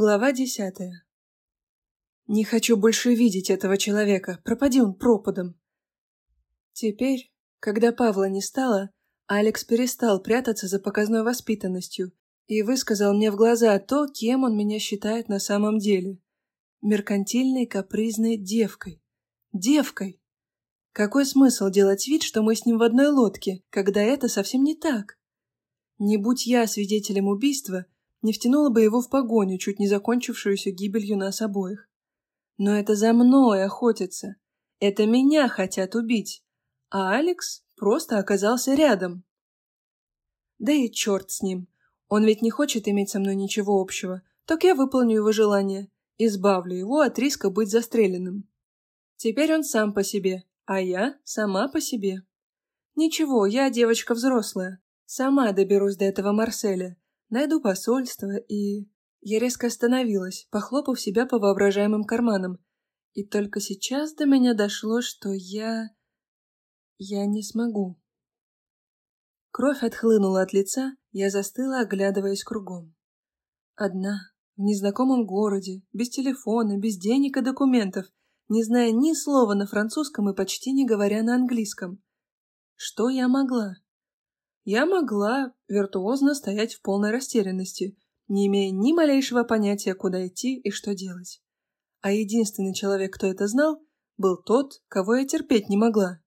Глава десятая. Не хочу больше видеть этого человека, пропади он пропадом. Теперь, когда Павла не стало, Алекс перестал прятаться за показной воспитанностью и высказал мне в глаза то, кем он меня считает на самом деле. Меркантильной капризной девкой. Девкой! Какой смысл делать вид, что мы с ним в одной лодке, когда это совсем не так? Не будь я свидетелем убийства — не втянула бы его в погоню, чуть не закончившуюся гибелью нас обоих. Но это за мной охотятся. Это меня хотят убить. А Алекс просто оказался рядом. Да и черт с ним. Он ведь не хочет иметь со мной ничего общего. Так я выполню его желание. Избавлю его от риска быть застреленным. Теперь он сам по себе, а я сама по себе. Ничего, я девочка взрослая. Сама доберусь до этого Марселя найду посольство и... Я резко остановилась, похлопав себя по воображаемым карманам. И только сейчас до меня дошло, что я... Я не смогу. Кровь отхлынула от лица, я застыла, оглядываясь кругом. Одна, в незнакомом городе, без телефона, без денег и документов, не зная ни слова на французском и почти не говоря на английском. Что я могла? Я могла виртуозно стоять в полной растерянности, не имея ни малейшего понятия, куда идти и что делать. А единственный человек, кто это знал, был тот, кого я терпеть не могла.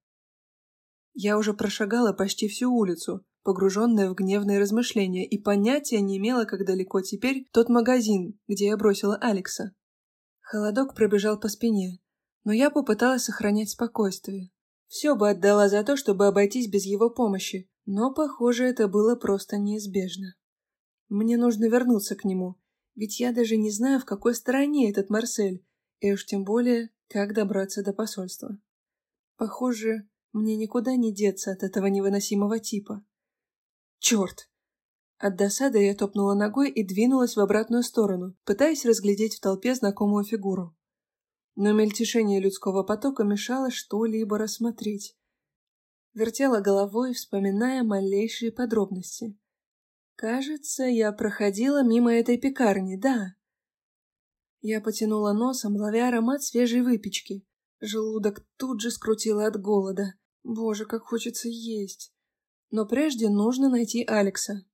Я уже прошагала почти всю улицу, погруженная в гневные размышления, и понятия не имела, как далеко теперь тот магазин, где я бросила Алекса. Холодок пробежал по спине, но я попыталась сохранять спокойствие. Все бы отдала за то, чтобы обойтись без его помощи, но, похоже, это было просто неизбежно. Мне нужно вернуться к нему, ведь я даже не знаю, в какой стороне этот Марсель, и уж тем более, как добраться до посольства. Похоже, мне никуда не деться от этого невыносимого типа. Черт! От досады я топнула ногой и двинулась в обратную сторону, пытаясь разглядеть в толпе знакомую фигуру. Но мельтешение людского потока мешало что-либо рассмотреть, вертела головой, вспоминая малейшие подробности. Кажется, я проходила мимо этой пекарни, да. Я потянула носом, ловя аромат свежей выпечки. Желудок тут же скрутило от голода. Боже, как хочется есть. Но прежде нужно найти Алекса.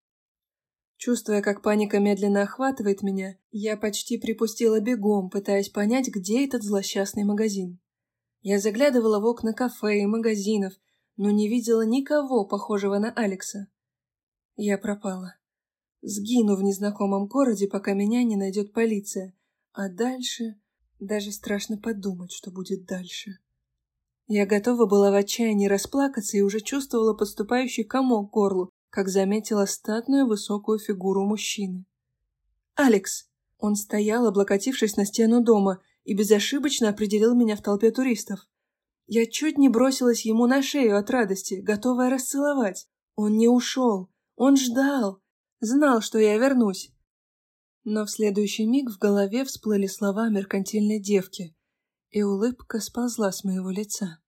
Чувствуя, как паника медленно охватывает меня, я почти припустила бегом, пытаясь понять, где этот злосчастный магазин. Я заглядывала в окна кафе и магазинов, но не видела никого, похожего на Алекса. Я пропала. Сгину в незнакомом городе, пока меня не найдет полиция. А дальше... Даже страшно подумать, что будет дальше. Я готова была в отчаянии расплакаться и уже чувствовала подступающий комок к горлу, как заметила статную высокую фигуру мужчины. «Алекс!» Он стоял, облокотившись на стену дома, и безошибочно определил меня в толпе туристов. Я чуть не бросилась ему на шею от радости, готовая расцеловать. Он не ушел. Он ждал. Знал, что я вернусь. Но в следующий миг в голове всплыли слова меркантильной девки, и улыбка сползла с моего лица.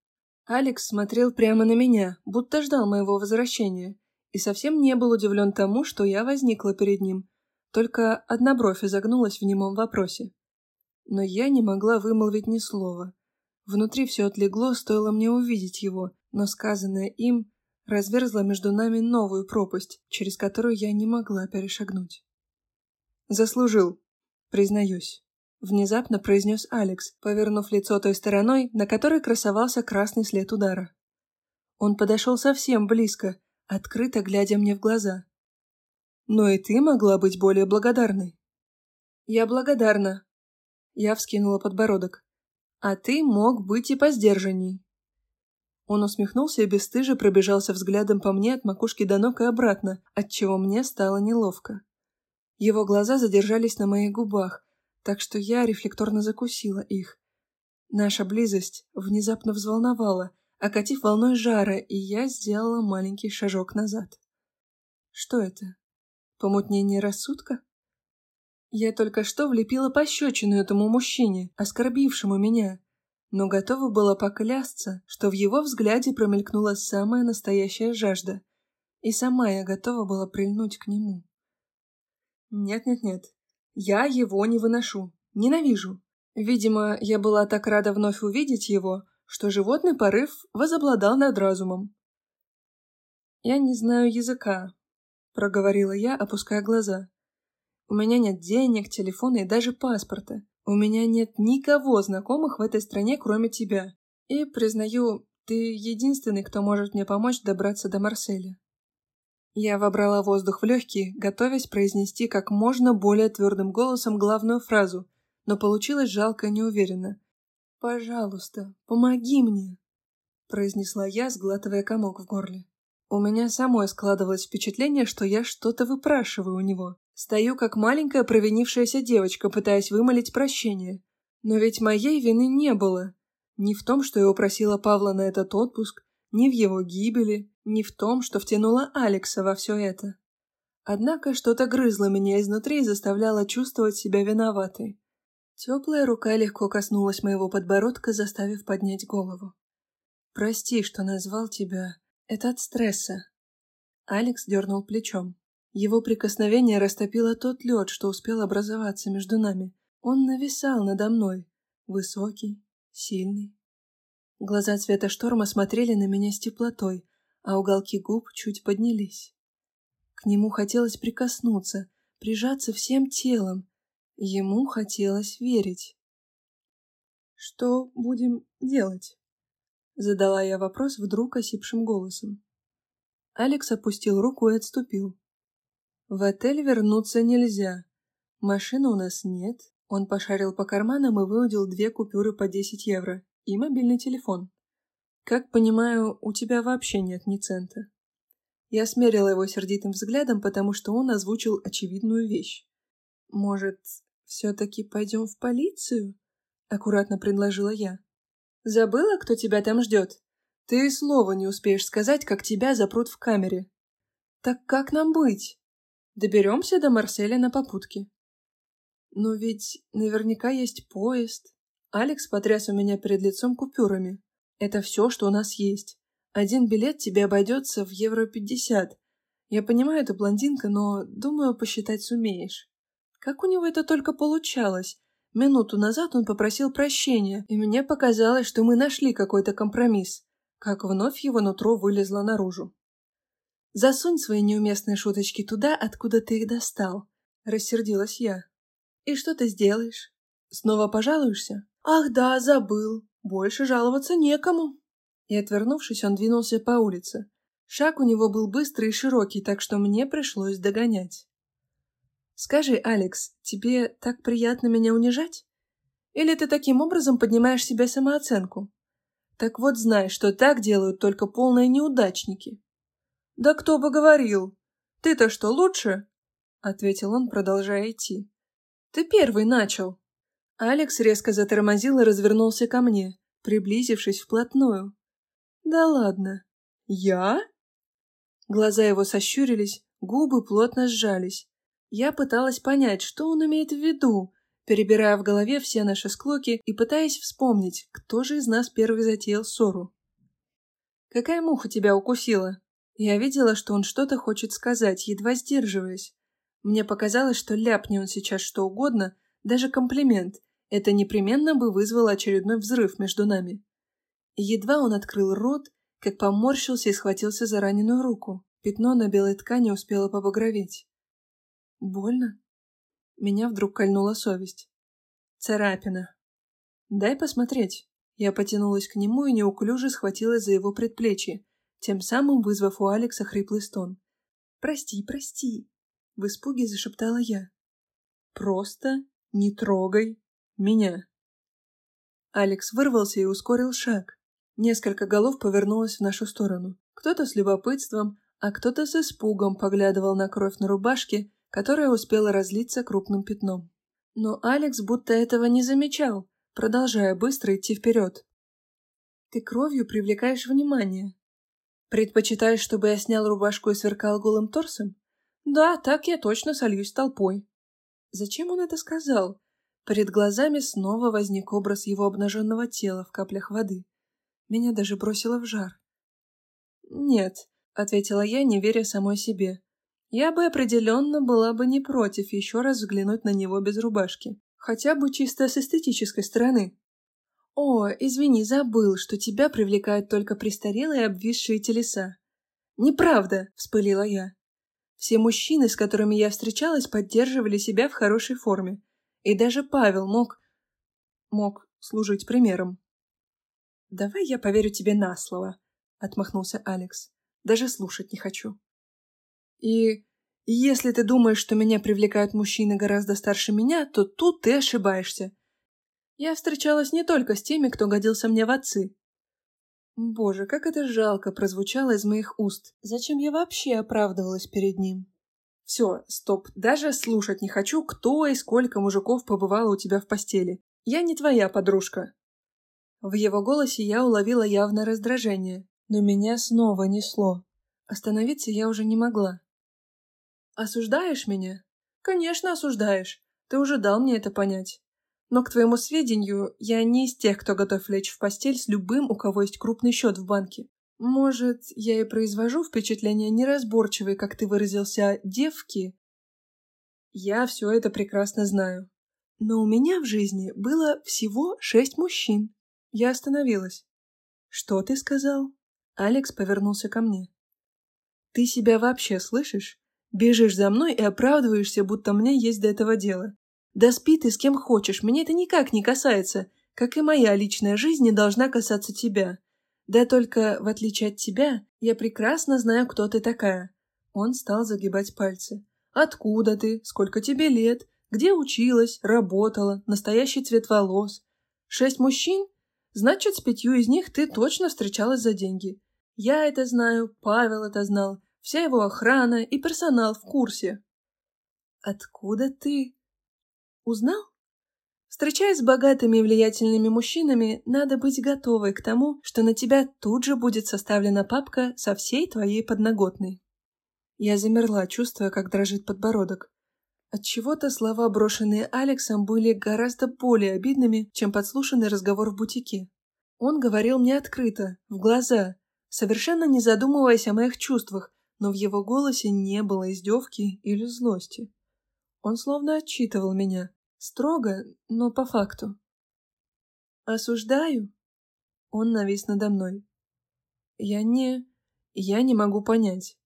Алекс смотрел прямо на меня, будто ждал моего возвращения, и совсем не был удивлен тому, что я возникла перед ним. Только одна бровь изогнулась в немом вопросе. Но я не могла вымолвить ни слова. Внутри все отлегло, стоило мне увидеть его, но сказанное им разверзло между нами новую пропасть, через которую я не могла перешагнуть. «Заслужил, признаюсь», — внезапно произнес Алекс, повернув лицо той стороной, на которой красовался красный след удара. Он подошел совсем близко, открыто глядя мне в глаза. «Но и ты могла быть более благодарной». «Я благодарна». Я вскинула подбородок. А ты мог быть и посдержанней. Он усмехнулся и бесстыже пробежался взглядом по мне от макушки до ног и обратно, отчего мне стало неловко. Его глаза задержались на моих губах, так что я рефлекторно закусила их. Наша близость внезапно взволновала, окатив волной жара, и я сделала маленький шажок назад. Что это? Помутнение рассудка? Я только что влепила пощечину этому мужчине, оскорбившему меня, но готова была поклясться, что в его взгляде промелькнула самая настоящая жажда, и сама я готова была прильнуть к нему. Нет-нет-нет, Я его не выношу. Ненавижу. Видимо, я была так рада вновь увидеть его, что животный порыв возобладал над разумом. «Я не знаю языка», — проговорила я, опуская глаза. «У меня нет денег, телефона и даже паспорта. У меня нет никого знакомых в этой стране, кроме тебя. И, признаю, ты единственный, кто может мне помочь добраться до Марселя». Я вобрала воздух в легкие, готовясь произнести как можно более твердым голосом главную фразу, но получилось жалко и неуверенно. «Пожалуйста, помоги мне!» — произнесла я, сглатывая комок в горле. У меня самой складывалось впечатление, что я что-то выпрашиваю у него. Стою как маленькая провинившаяся девочка, пытаясь вымолить прощение. Но ведь моей вины не было. Ни в том, что я упросила Павла на этот отпуск, ни в его гибели, ни в том, что втянула Алекса во все это. Однако что-то грызло меня изнутри и заставляло чувствовать себя виноватой. Теплая рука легко коснулась моего подбородка, заставив поднять голову. «Прости, что назвал тебя. Это от стресса». Алекс дернул плечом. Его прикосновение растопило тот лед, что успел образоваться между нами. Он нависал надо мной. Высокий, сильный, Глаза цвета шторма смотрели на меня с теплотой, а уголки губ чуть поднялись. К нему хотелось прикоснуться, прижаться всем телом. Ему хотелось верить. «Что будем делать?» Задала я вопрос вдруг осипшим голосом. Алекс опустил руку и отступил. «В отель вернуться нельзя. Машины у нас нет». Он пошарил по карманам и выудил две купюры по десять евро и мобильный телефон. Как понимаю, у тебя вообще нет ни цента. Я смерила его сердитым взглядом, потому что он озвучил очевидную вещь. Может, все-таки пойдем в полицию? Аккуратно предложила я. Забыла, кто тебя там ждет? Ты слова не успеешь сказать, как тебя запрут в камере. Так как нам быть? Доберемся до Марселя на попутке. Но ведь наверняка есть поезд, Алекс потряс у меня перед лицом купюрами. Это все, что у нас есть. Один билет тебе обойдется в евро пятьдесят. Я понимаю, это блондинка, но, думаю, посчитать сумеешь. Как у него это только получалось? Минуту назад он попросил прощения, и мне показалось, что мы нашли какой-то компромисс. Как вновь его нутро вылезло наружу. «Засунь свои неуместные шуточки туда, откуда ты их достал», — рассердилась я. «И что ты сделаешь? Снова пожалуешься?» «Ах да, забыл. Больше жаловаться некому». И, отвернувшись, он двинулся по улице. Шаг у него был быстрый и широкий, так что мне пришлось догонять. «Скажи, Алекс, тебе так приятно меня унижать? Или ты таким образом поднимаешь себе самооценку? Так вот знай, что так делают только полные неудачники». «Да кто бы говорил! Ты-то что, лучше?» — ответил он, продолжая идти. «Ты первый начал!» Алекс резко затормозил и развернулся ко мне, приблизившись вплотную. «Да ладно. Я?» Глаза его сощурились, губы плотно сжались. Я пыталась понять, что он имеет в виду, перебирая в голове все наши склоки и пытаясь вспомнить, кто же из нас первый затеял ссору. «Какая муха тебя укусила?» Я видела, что он что-то хочет сказать, едва сдерживаясь. Мне показалось, что ляпни он сейчас что угодно, даже комплимент, это непременно бы вызвало очередной взрыв между нами. Едва он открыл рот, как поморщился и схватился за раненую руку. Пятно на белой ткани успело побагроветь. «Больно?» Меня вдруг кольнула совесть. «Царапина. Дай посмотреть». Я потянулась к нему и неуклюже схватилась за его предплечье, тем самым вызвав у Алекса хриплый стон. «Прости, прости!» — в испуге зашептала я. «Просто не трогай меня. Алекс вырвался и ускорил шаг. Несколько голов повернулось в нашу сторону. Кто-то с любопытством, а кто-то с испугом поглядывал на кровь на рубашке, которая успела разлиться крупным пятном. Но Алекс будто этого не замечал, продолжая быстро идти вперед. «Ты кровью привлекаешь внимание. Предпочитаешь, чтобы я снял рубашку и сверкал голым торсом? Да, так я точно сольюсь толпой». Зачем он это сказал? Перед глазами снова возник образ его обнаженного тела в каплях воды. Меня даже бросило в жар. «Нет», — ответила я, не веря самой себе. Я бы определенно была бы не против еще раз взглянуть на него без рубашки. Хотя бы чисто с эстетической стороны. «О, извини, забыл, что тебя привлекают только престарелые обвисшие телеса». «Неправда!» — вспылила я. Все мужчины, с которыми я встречалась, поддерживали себя в хорошей форме. И даже Павел мог... мог служить примером. «Давай я поверю тебе на слово», — отмахнулся Алекс. «Даже слушать не хочу». «И если ты думаешь, что меня привлекают мужчины гораздо старше меня, то тут ты ошибаешься. Я встречалась не только с теми, кто годился мне в отцы. Боже, как это жалко прозвучало из моих уст. Зачем я вообще оправдывалась перед ним? Все, стоп, даже слушать не хочу, кто и сколько мужиков побывало у тебя в постели. Я не твоя подружка. В его голосе я уловила явное раздражение, но меня снова несло. Остановиться я уже не могла. «Осуждаешь меня?» «Конечно, осуждаешь. Ты уже дал мне это понять. Но, к твоему сведению, я не из тех, кто готов лечь в постель с любым, у кого есть крупный счет в банке. Может, я и произвожу впечатление неразборчивой, как ты выразился, девки? Я все это прекрасно знаю. Но у меня в жизни было всего шесть мужчин. Я остановилась. «Что ты сказал?» Алекс повернулся ко мне. «Ты себя вообще слышишь? Бежишь за мной и оправдываешься, будто мне есть до этого дело. Да спи ты с кем хочешь, меня это никак не касается, как и моя личная жизнь не должна касаться тебя. Да только, в отличие от тебя, я прекрасно знаю, кто ты такая». Он стал загибать пальцы. «Откуда ты? Сколько тебе лет? Где училась? Работала? Настоящий цвет волос? Шесть мужчин? Значит, с пятью из них ты точно встречалась за деньги. Я это знаю, Павел это знал, вся его охрана и персонал в курсе. Откуда ты? Узнал? Встречаясь с богатыми и влиятельными мужчинами, надо быть готовой к тому, что на тебя тут же будет составлена папка со всей твоей подноготной. Я замерла, чувствуя, как дрожит подбородок. Отчего-то слова, брошенные Алексом, были гораздо более обидными, чем подслушанный разговор в бутике. Он говорил мне открыто, в глаза, совершенно не задумываясь о моих чувствах, но в его голосе не было издевки или злости. Он словно отчитывал меня, строго, но по факту. «Осуждаю?» Он навис надо мной. «Я не... я не могу понять.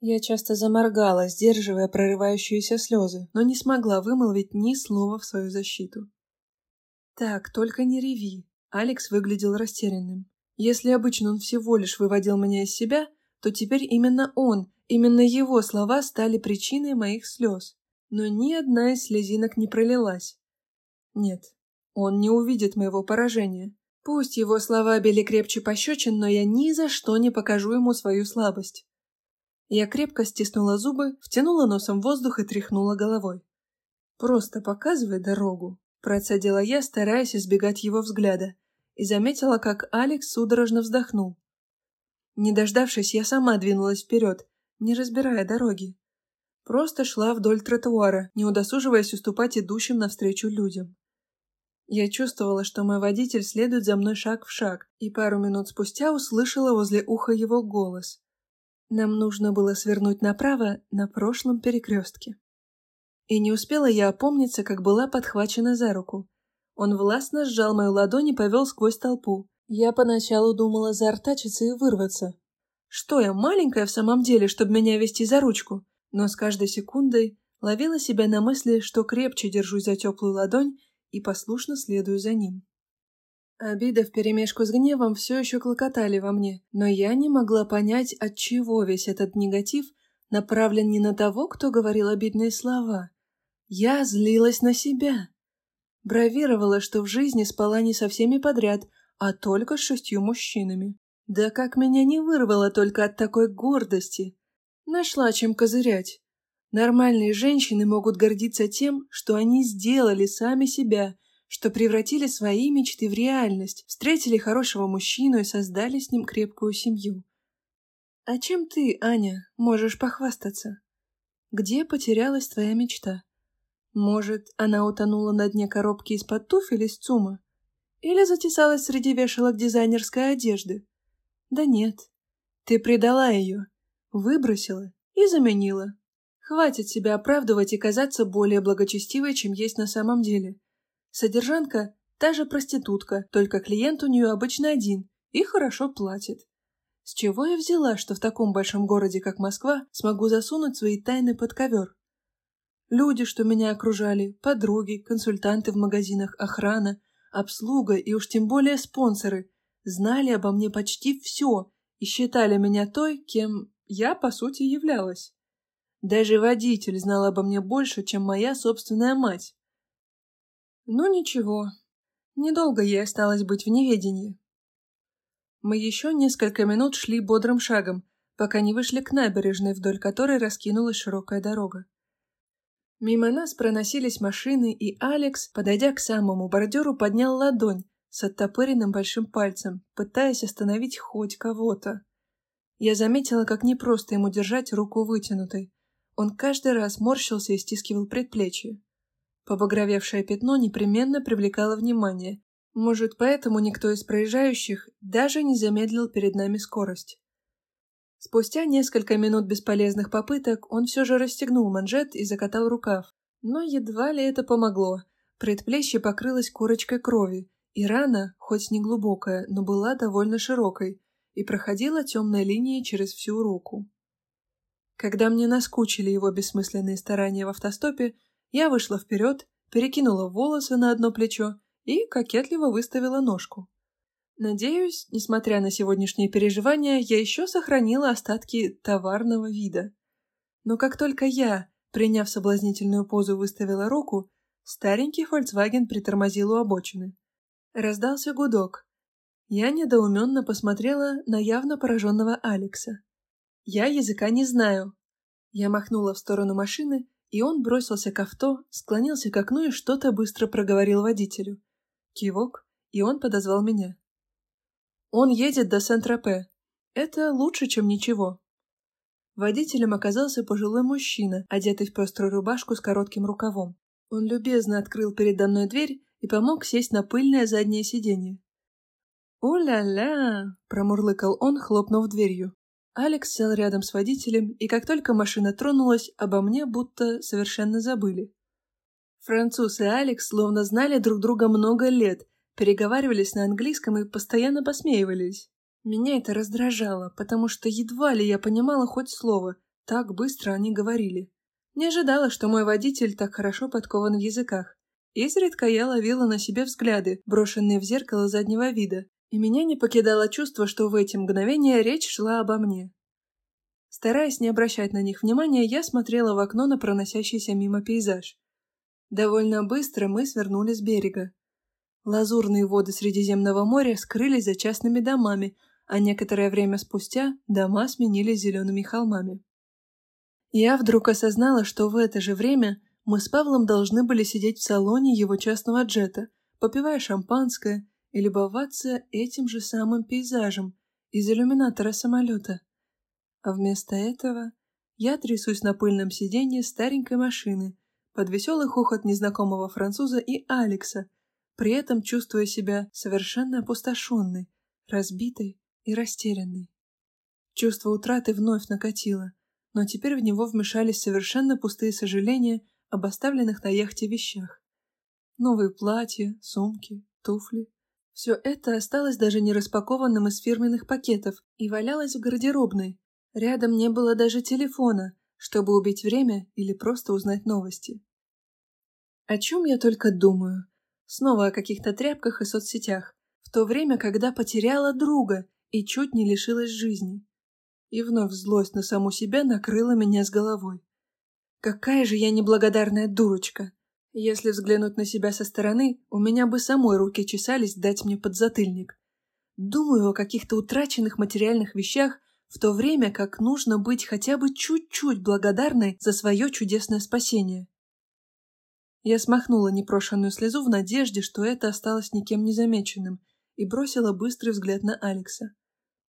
Я часто заморгала, сдерживая прорывающиеся слезы, но не смогла вымолвить ни слова в свою защиту. «Так, только не реви». Алекс выглядел растерянным. Если обычно он всего лишь выводил меня из себя, то теперь именно он, именно его слова стали причиной моих слез. Но ни одна из слезинок не пролилась. Нет, он не увидит моего поражения. Пусть его слова били крепче пощечин, но я ни за что не покажу ему свою слабость. Я крепко стиснула зубы, втянула носом воздух и тряхнула головой. «Просто показывай дорогу», – процедила я, стараясь избегать его взгляда, и заметила, как Алекс судорожно вздохнул. Не дождавшись, я сама двинулась вперед, не разбирая дороги. Просто шла вдоль тротуара, не удосуживаясь уступать идущим навстречу людям. Я чувствовала, что мой водитель следует за мной шаг в шаг, и пару минут спустя услышала возле уха его голос. Нам нужно было свернуть направо на прошлом перекрестке. И не успела я опомниться, как была подхвачена за руку. Он властно сжал мою ладонь и повел сквозь толпу. Я поначалу думала заортачиться и вырваться. Что я, маленькая в самом деле, чтобы меня вести за ручку? Но с каждой секундой ловила себя на мысли, что крепче держусь за теплую ладонь и послушно следую за ним. Обида вперемешку с гневом все еще клокотали во мне, но я не могла понять, от чего весь этот негатив направлен не на того, кто говорил обидные слова. Я злилась на себя. Бравировала, что в жизни спала не со всеми подряд, а только с шестью мужчинами. Да как меня не вырвало только от такой гордости. Нашла чем козырять. Нормальные женщины могут гордиться тем, что они сделали сами себя – что превратили свои мечты в реальность, встретили хорошего мужчину и создали с ним крепкую семью. А чем ты, Аня, можешь похвастаться? Где потерялась твоя мечта? Может, она утонула на дне коробки из-под туфель из ЦУМа? Или затесалась среди вешалок дизайнерской одежды? Да нет. Ты предала ее, выбросила и заменила. Хватит себя оправдывать и казаться более благочестивой, чем есть на самом деле. Содержанка – та же проститутка, только клиент у нее обычно один и хорошо платит. С чего я взяла, что в таком большом городе, как Москва, смогу засунуть свои тайны под ковер? Люди, что меня окружали, подруги, консультанты в магазинах, охрана, обслуга и уж тем более спонсоры, знали обо мне почти все и считали меня той, кем я, по сути, являлась. Даже водитель знал обо мне больше, чем моя собственная мать. Ну ничего, недолго ей осталось быть в неведении. Мы еще несколько минут шли бодрым шагом, пока не вышли к набережной, вдоль которой раскинулась широкая дорога. Мимо нас проносились машины, и Алекс, подойдя к самому бордюру, поднял ладонь с оттопыренным большим пальцем, пытаясь остановить хоть кого-то. Я заметила, как непросто ему держать руку вытянутой. Он каждый раз морщился и стискивал предплечье. Побагровевшее пятно непременно привлекало внимание, может, поэтому никто из проезжающих даже не замедлил перед нами скорость. Спустя несколько минут бесполезных попыток он все же расстегнул манжет и закатал рукав. Но едва ли это помогло. Предплечье покрылось корочкой крови, и рана, хоть не глубокая, но была довольно широкой, и проходила темной линией через всю руку. Когда мне наскучили его бессмысленные старания в автостопе, я вышла вперед, перекинула волосы на одно плечо и кокетливо выставила ножку. Надеюсь, несмотря на сегодняшние переживания, я еще сохранила остатки товарного вида. Но как только я, приняв соблазнительную позу, выставила руку, старенький Volkswagen притормозил у обочины. Раздался гудок. Я недоуменно посмотрела на явно пораженного Алекса. Я языка не знаю. Я махнула в сторону машины, и он бросился к авто, склонился к окну и что-то быстро проговорил водителю. Кивок, и он подозвал меня. Он едет до Сент-Тропе. Это лучше, чем ничего. Водителем оказался пожилой мужчина, одетый в пеструю рубашку с коротким рукавом. Он любезно открыл передо мной дверь и помог сесть на пыльное заднее сиденье. «У-ля-ля!» – промурлыкал он, хлопнув дверью. Алекс сел рядом с водителем, и как только машина тронулась, обо мне будто совершенно забыли. Француз и Алекс словно знали друг друга много лет, переговаривались на английском и постоянно посмеивались. Меня это раздражало, потому что едва ли я понимала хоть слово, так быстро они говорили. Не ожидала, что мой водитель так хорошо подкован в языках. Изредка я ловила на себе взгляды, брошенные в зеркало заднего вида, и меня не покидало чувство, что в эти мгновения речь шла обо мне. Стараясь не обращать на них внимания, я смотрела в окно на проносящийся мимо пейзаж. Довольно быстро мы свернули с берега. Лазурные воды Средиземного моря скрылись за частными домами, а некоторое время спустя дома сменились зелеными холмами. Я вдруг осознала, что в это же время мы с Павлом должны были сидеть в салоне его частного джета, попивая шампанское и любоваться этим же самым пейзажем из иллюминатора самолета. А вместо этого я трясусь на пыльном сиденье старенькой машины, под веселый хохот незнакомого француза и Алекса, при этом чувствуя себя совершенно опустошенной, разбитой и растерянной. Чувство утраты вновь накатило, но теперь в него вмешались совершенно пустые сожаления об оставленных на яхте вещах. Новые платья, сумки, туфли. Все это осталось даже не распакованным из фирменных пакетов и валялось в гардеробной. Рядом не было даже телефона, чтобы убить время или просто узнать новости. О чем я только думаю. Снова о каких-то тряпках и соцсетях. В то время, когда потеряла друга и чуть не лишилась жизни. И вновь злость на саму себя накрыла меня с головой. Какая же я неблагодарная дурочка. Если взглянуть на себя со стороны, у меня бы самой руки чесались дать мне подзатыльник. Думаю о каких-то утраченных материальных вещах, в то время как нужно быть хотя бы чуть-чуть благодарной за свое чудесное спасение. Я смахнула непрошенную слезу в надежде, что это осталось никем не замеченным, и бросила быстрый взгляд на Алекса.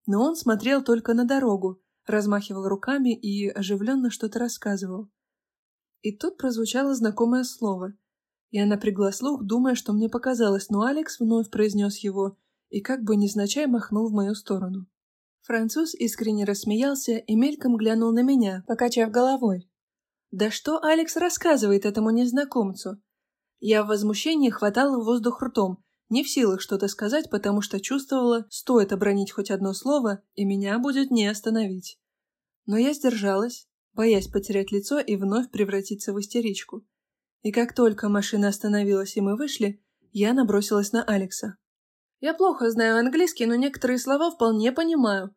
Но он смотрел только на дорогу, размахивал руками и оживленно что-то рассказывал. И тут прозвучало знакомое слово. Я напрягла слух, думая, что мне показалось, но Алекс вновь произнес его и как бы незначай махнул в мою сторону. Француз искренне рассмеялся и мельком глянул на меня, покачав головой. Да что Алекс рассказывает этому незнакомцу? Я в возмущении хватала воздух ртом, не в силах что-то сказать, потому что чувствовала, стоит обронить хоть одно слово, и меня будет не остановить. Но я сдержалась, боясь потерять лицо и вновь превратиться в истеричку. И как только машина остановилась и мы вышли, я набросилась на Алекса. «Я плохо знаю английский, но некоторые слова вполне понимаю.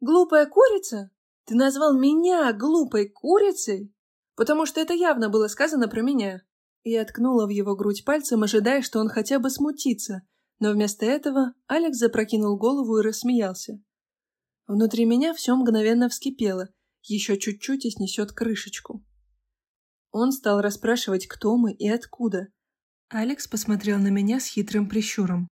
Глупая курица? Ты назвал меня глупой курицей? Потому что это явно было сказано про меня». И откнула в его грудь пальцем, ожидая, что он хотя бы смутится, но вместо этого Алекс запрокинул голову и рассмеялся. Внутри меня все мгновенно вскипело, еще чуть-чуть и снесет крышечку. Он стал расспрашивать, кто мы и откуда. Алекс посмотрел на меня с хитрым прищуром.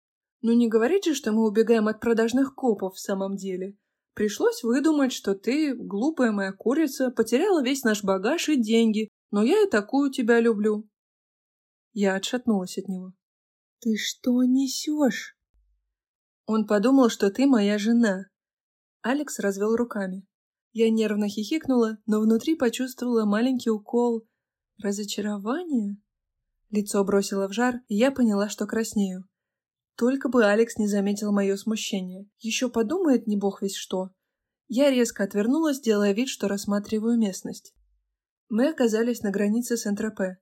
«Ну не говорит же, что мы убегаем от продажных копов в самом деле. Пришлось выдумать, что ты, глупая моя курица, потеряла весь наш багаж и деньги, но я и такую тебя люблю. Я отшатнулась от него. «Ты что несешь?» Он подумал, что ты моя жена. Алекс развел руками. Я нервно хихикнула, но внутри почувствовала маленький укол разочарования. Лицо бросило в жар, и я поняла, что краснею. Только бы Алекс не заметил мое смущение. Еще подумает, не бог весь что. Я резко отвернулась, делая вид, что рассматриваю местность. Мы оказались на границе Сент-Тропе.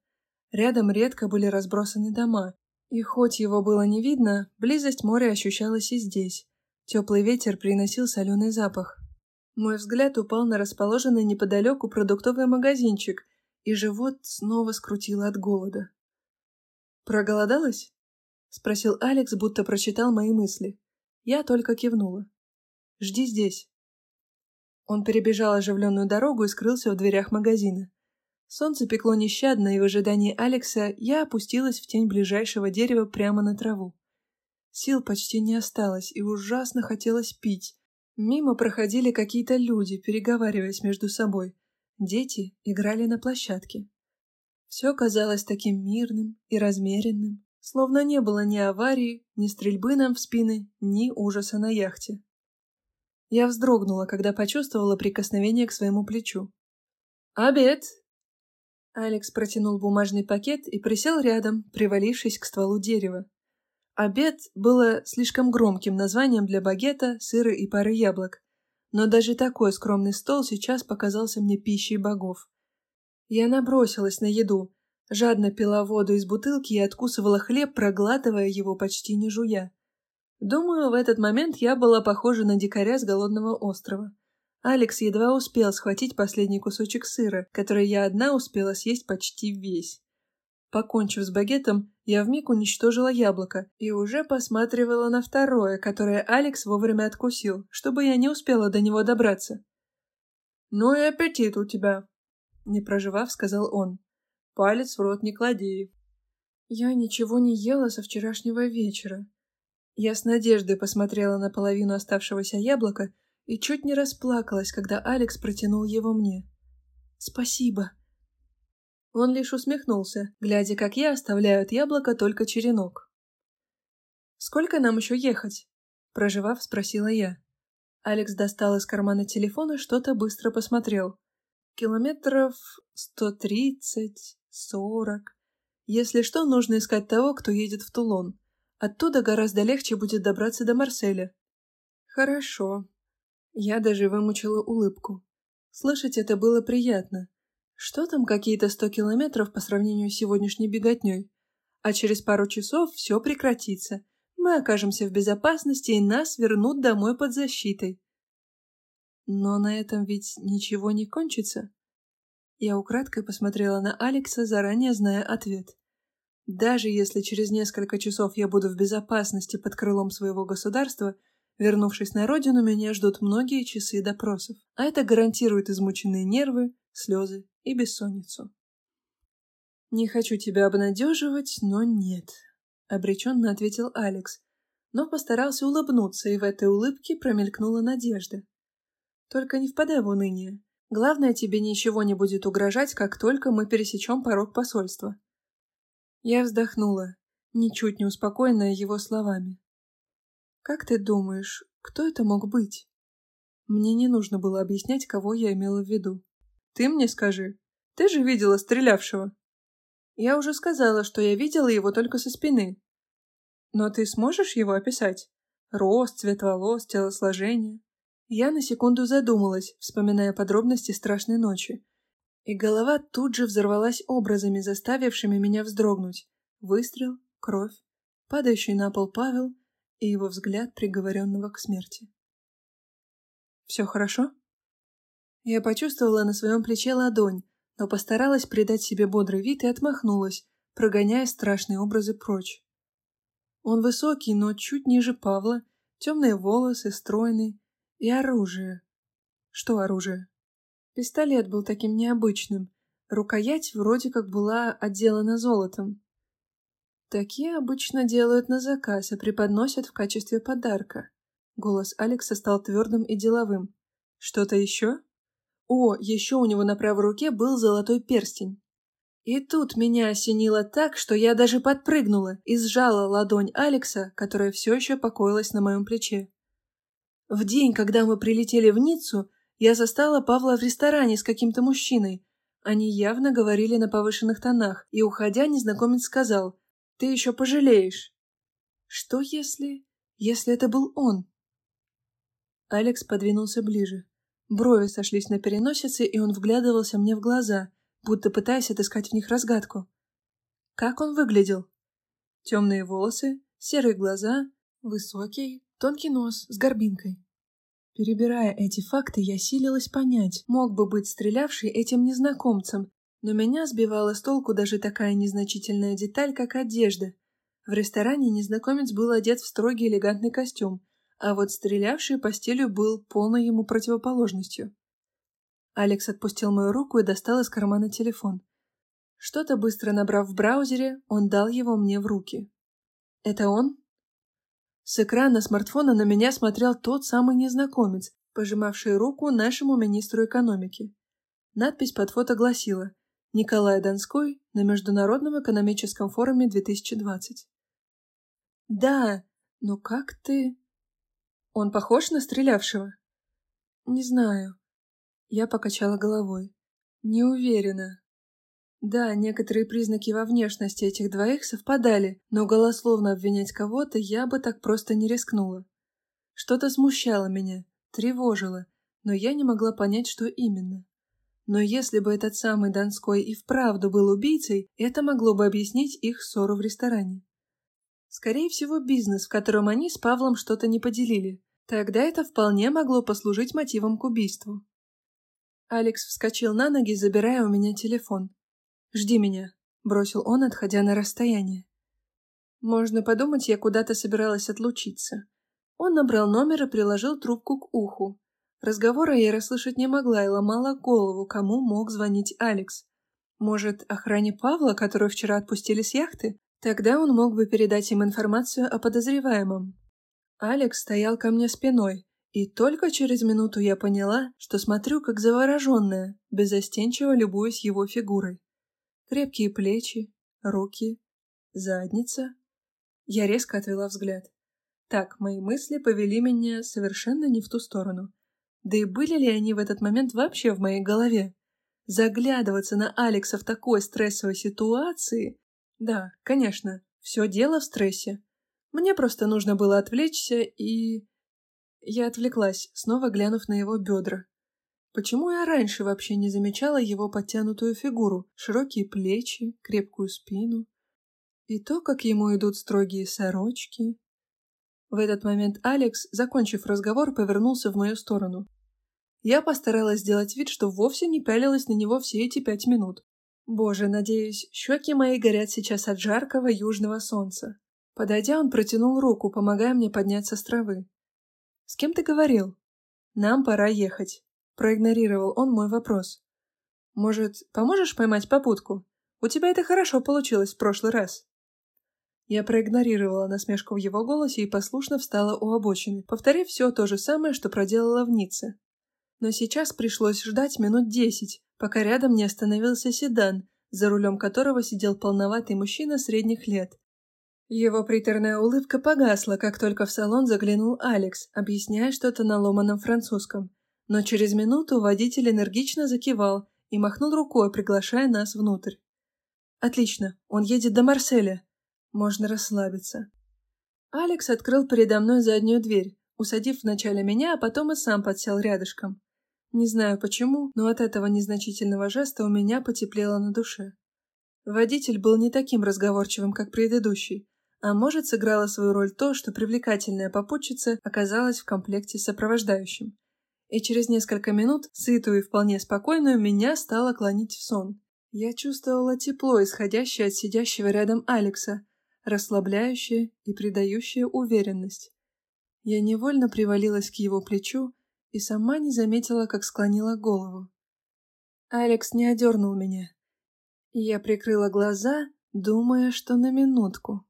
Рядом редко были разбросаны дома, и хоть его было не видно, близость моря ощущалась и здесь. Теплый ветер приносил соленый запах. Мой взгляд упал на расположенный неподалеку продуктовый магазинчик, и живот снова скрутило от голода. «Проголодалась?» — спросил Алекс, будто прочитал мои мысли. Я только кивнула. «Жди здесь». Он перебежал оживленную дорогу и скрылся в дверях магазина. Солнце пекло нещадно, и в ожидании Алекса я опустилась в тень ближайшего дерева прямо на траву. Сил почти не осталось, и ужасно хотелось пить. Мимо проходили какие-то люди, переговариваясь между собой. Дети играли на площадке. Все казалось таким мирным и размеренным, словно не было ни аварии, ни стрельбы нам в спины, ни ужаса на яхте. Я вздрогнула, когда почувствовала прикосновение к своему плечу. «Обед!» Алекс протянул бумажный пакет и присел рядом, привалившись к стволу дерева. Обед было слишком громким названием для багета, сыра и пары яблок. Но даже такой скромный стол сейчас показался мне пищей богов. Я набросилась на еду, жадно пила воду из бутылки и откусывала хлеб, проглатывая его почти не жуя. Думаю, в этот момент я была похожа на дикаря с голодного острова. Алекс едва успел схватить последний кусочек сыра, который я одна успела съесть почти весь. Покончив с багетом, я вмиг уничтожила яблоко и уже посматривала на второе, которое Алекс вовремя откусил, чтобы я не успела до него добраться. «Ну и аппетит у тебя», — не проживав, сказал он. «Палец в рот не клади». Я ничего не ела со вчерашнего вечера. Я с надеждой посмотрела на половину оставшегося яблока и чуть не расплакалась, когда Алекс протянул его мне. «Спасибо». Он лишь усмехнулся, глядя, как я оставляю от яблока только черенок. «Сколько нам еще ехать?» Проживав, спросила я. Алекс достал из кармана телефона, что-то быстро посмотрел. Километров сто тридцать, сорок. Если что, нужно искать того, кто едет в Тулон. Оттуда гораздо легче будет добраться до Марселя. Хорошо, я даже вымучила улыбку. Слышать это было приятно. Что там какие-то сто километров по сравнению с сегодняшней беготней? А через пару часов все прекратится. Мы окажемся в безопасности, и нас вернут домой под защитой. Но на этом ведь ничего не кончится. Я украдкой посмотрела на Алекса, заранее зная ответ. Даже если через несколько часов я буду в безопасности под крылом своего государства, Вернувшись на родину, меня ждут многие часы допросов, а это гарантирует измученные нервы, слезы и бессонницу. «Не хочу тебя обнадеживать, но нет», — обреченно ответил Алекс, но постарался улыбнуться, и в этой улыбке промелькнула надежда. «Только не впадай в уныние. Главное, тебе ничего не будет угрожать, как только мы пересечем порог посольства». Я вздохнула, ничуть не успокоенная его словами. «Как ты думаешь, кто это мог быть?» Мне не нужно было объяснять, кого я имела в виду. «Ты мне скажи. Ты же видела стрелявшего. Я уже сказала, что я видела его только со спины. Но ты сможешь его описать? Рост, цвет волос, телосложение. Я на секунду задумалась, вспоминая подробности страшной ночи. И голова тут же взорвалась образами, заставившими меня вздрогнуть. Выстрел, кровь, падающий на пол Павел и его взгляд приговоренного к смерти. «Все хорошо?» Я почувствовала на своем плече ладонь, но постаралась придать себе бодрый вид и отмахнулась, прогоняя страшные образы прочь. Он высокий, но чуть ниже Павла, темные волосы, стройный и оружие. Что оружие? Пистолет был таким необычным. Рукоять вроде как была отделана золотом. Такие обычно делают на заказ и преподносят в качестве подарка. Голос Алекса стал твердым и деловым. Что-то еще? О, еще у него на правой руке был золотой перстень. И тут меня осенило так, что я даже подпрыгнула и сжала ладонь Алекса, которая все еще покоилась на моем плече. В день, когда мы прилетели в Ниццу, я застала Павла в ресторане с каким-то мужчиной. Они явно говорили на повышенных тонах, и, уходя, незнакомец сказал, «Ты еще пожалеешь». Что если... если это был он? Алекс подвинулся ближе. Брови сошлись на переносице, и он вглядывался мне в глаза, будто пытаясь отыскать в них разгадку. Как он выглядел? Темные волосы, серые глаза, высокий, тонкий нос с горбинкой. Перебирая эти факты, я силилась понять, мог бы быть стрелявший этим незнакомцем, но меня сбивала с толку даже такая незначительная деталь, как одежда. В ресторане незнакомец был одет в строгий элегантный костюм, а вот стрелявший по стилю был полной ему противоположностью. Алекс отпустил мою руку и достал из кармана телефон. Что-то быстро набрав в браузере, он дал его мне в руки. «Это он?» С экрана смартфона на меня смотрел тот самый незнакомец, пожимавший руку нашему министру экономики. Надпись под фото гласила «Николай Донской на Международном экономическом форуме 2020». «Да, но как ты...» Он похож на стрелявшего? Не знаю. Я покачала головой. Не уверена. Да, некоторые признаки во внешности этих двоих совпадали, но голословно обвинять кого-то я бы так просто не рискнула. Что-то смущало меня, тревожило, но я не могла понять, что именно. Но если бы этот самый Донской и вправду был убийцей, это могло бы объяснить их ссору в ресторане. Скорее всего, бизнес, в котором они с Павлом что-то не поделили. Тогда это вполне могло послужить мотивом к убийству. Алекс вскочил на ноги, забирая у меня телефон. «Жди меня», — бросил он, отходя на расстояние. Можно подумать, я куда-то собиралась отлучиться. Он набрал номер и приложил трубку к уху. Разговора я расслышать не могла и ломала голову, кому мог звонить Алекс. Может, охране Павла, которую вчера отпустили с яхты? Тогда он мог бы передать им информацию о подозреваемом. Алекс стоял ко мне спиной, и только через минуту я поняла, что смотрю как завороженная, безостенчиво любуясь его фигурой. Крепкие плечи, руки, задница. Я резко отвела взгляд. Так, мои мысли повели меня совершенно не в ту сторону. Да и были ли они в этот момент вообще в моей голове? Заглядываться на Алекса в такой стрессовой ситуации? Да, конечно, все дело в стрессе. Мне просто нужно было отвлечься, и... Я отвлеклась, снова глянув на его бедра. Почему я раньше вообще не замечала его подтянутую фигуру, широкие плечи, крепкую спину? И то, как ему идут строгие сорочки. В этот момент Алекс, закончив разговор, повернулся в мою сторону. Я постаралась сделать вид, что вовсе не пялилась на него все эти пять минут. Боже, надеюсь, щеки мои горят сейчас от жаркого южного солнца. Подойдя, он протянул руку, помогая мне подняться с травы. «С кем ты говорил?» «Нам пора ехать», — проигнорировал он мой вопрос. «Может, поможешь поймать попутку? У тебя это хорошо получилось в прошлый раз». Я проигнорировала насмешку в его голосе и послушно встала у обочины, повторив все то же самое, что проделала в Ницце. Но сейчас пришлось ждать минут десять, пока рядом не остановился седан, за рулем которого сидел полноватый мужчина средних лет, его приторная улыбка погасла, как только в салон заглянул Алекс, объясняя что-то на ломаном французском. Но через минуту водитель энергично закивал и махнул рукой, приглашая нас внутрь. «Отлично, он едет до Марселя. Можно расслабиться». Алекс открыл передо мной заднюю дверь, усадив вначале меня, а потом и сам подсел рядышком. Не знаю почему, но от этого незначительного жеста у меня потеплело на душе. Водитель был не таким разговорчивым, как предыдущий, а может, сыграла свою роль то, что привлекательная попутчица оказалась в комплекте сопровождающим. И через несколько минут, сытую и вполне спокойную, меня стало клонить в сон. Я чувствовала тепло, исходящее от сидящего рядом Алекса, расслабляющее и придающее уверенность. Я невольно привалилась к его плечу и сама не заметила, как склонила голову. Алекс не одернул меня. Я прикрыла глаза, думая, что на минутку.